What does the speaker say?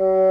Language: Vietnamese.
Uh...